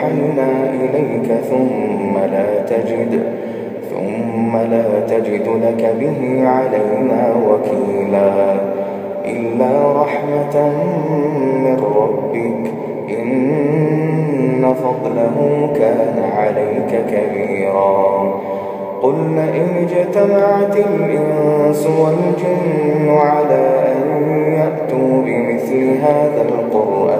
أوحينا إليك ثم لا تجد ثم لا تجد لك به علينا وكيلا. إلا رحمة من ربك إن فضله كان عليك كبيرا. قل لئن اجتمعت الإنس والجن على أن يأتوا بمثل هذا القرآن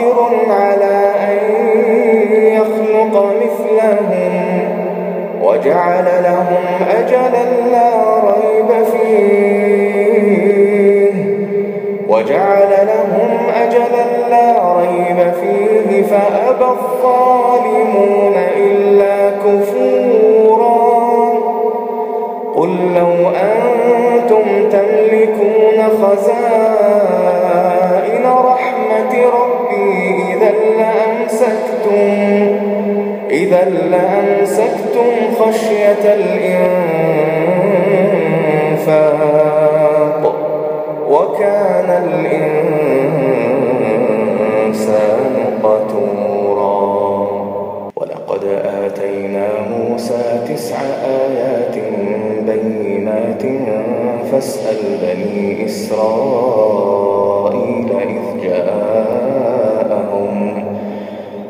قادر على أن يخلق مثلهم وجعل لهم أجلا لا ريب فيه. وجعل لهم أجلا لا ريب فيه. فأبى الظالمون إلا كفورا. قل لو أنتم تملكون خزائن رحمة ربكم إذا لأمسكتم خشية الإنفاق وكان الإنسان قتورا ولقد آتينا موسى تسع آيات بينات فاسأل بني إسرائيل إذ جاءهم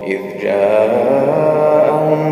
إذ جاءهم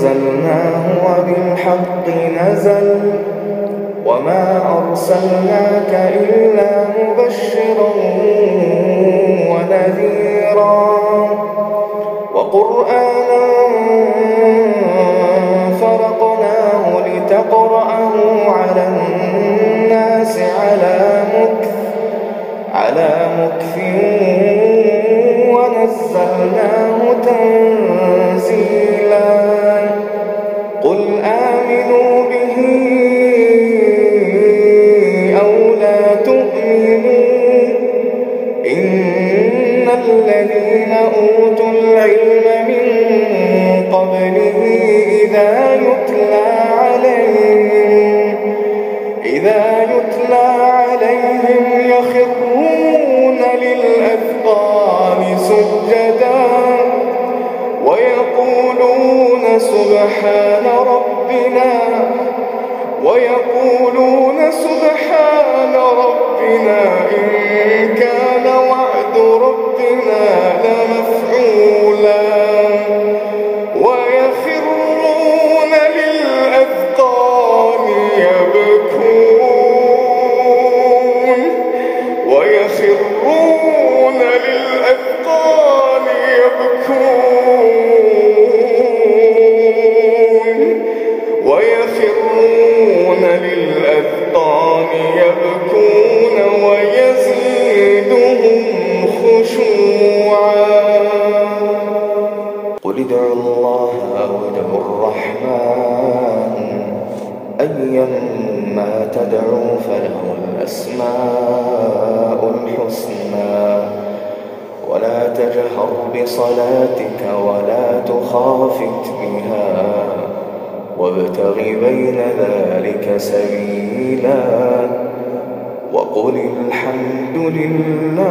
أنزلناه وبالحق نزل وما أرسلناك إلا مبشرا ونذيرا وقرآنا عليهم يخرون سجدا ويقولون سبحان ربنا ويقولون سبحان ربنا إن كان وعد ربنا لمفعولا أيما تدعوا فله الأسماء الحسنى. ولا تجهر بصلاتك ولا تخافت بها. وابتغ بين ذلك سبيلا. وقل الحمد لله